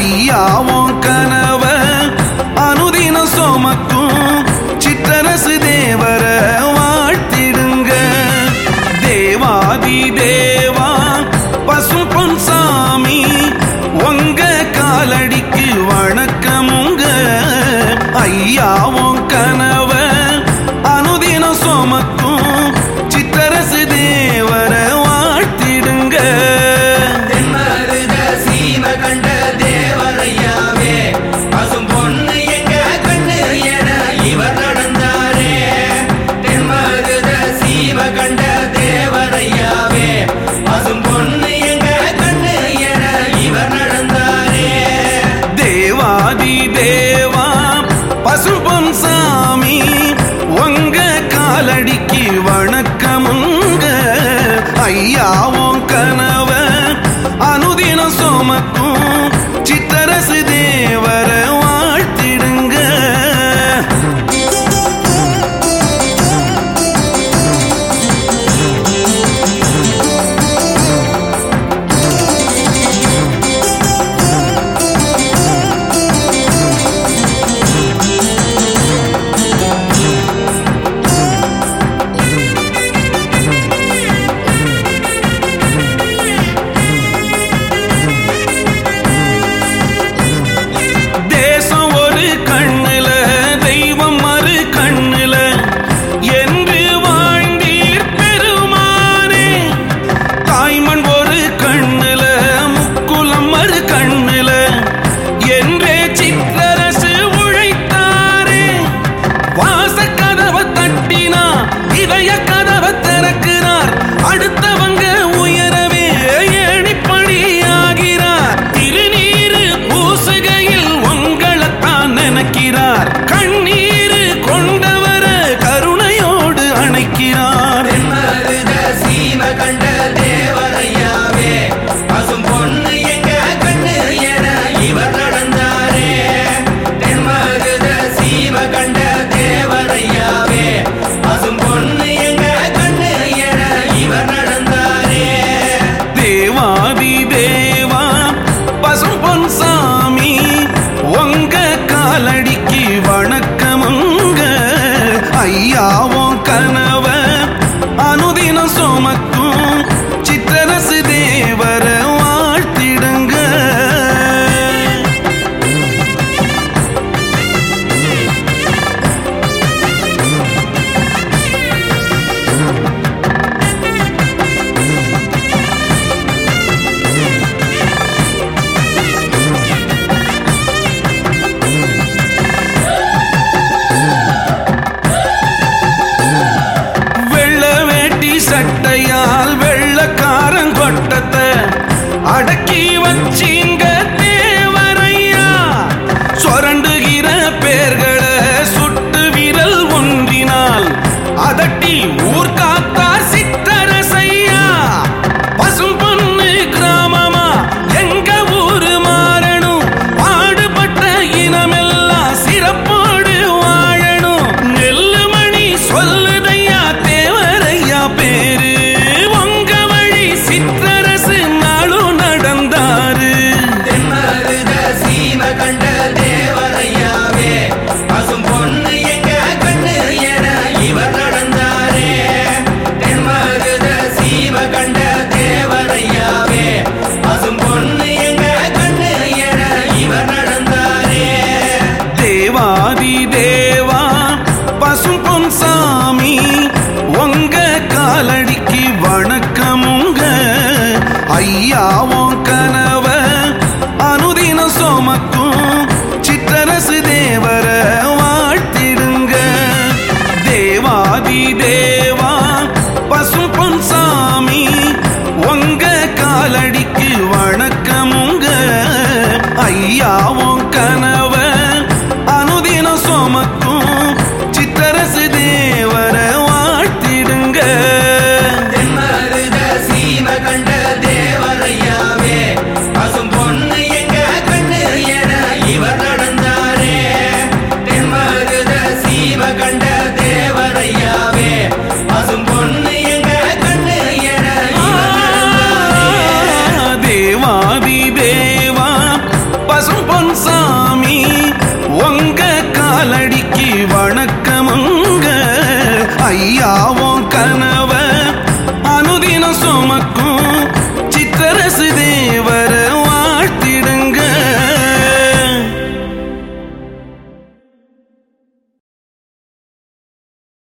ஐயாவும் காலடிக்கு வணக்கமுங்க ஐயாவோ கனவ அனுதின சோமக்கும் சித்தரசு தேவர வாழ்த்திடுங்க. தேவாதி தேவா பசும் பொன் சாமி போன் சாமி உங்க காலடிக்கு வணக்கமுங்க. ஐயாவும் கனவ அனுதினம் சுமக்கும் சித்தரசு தேவ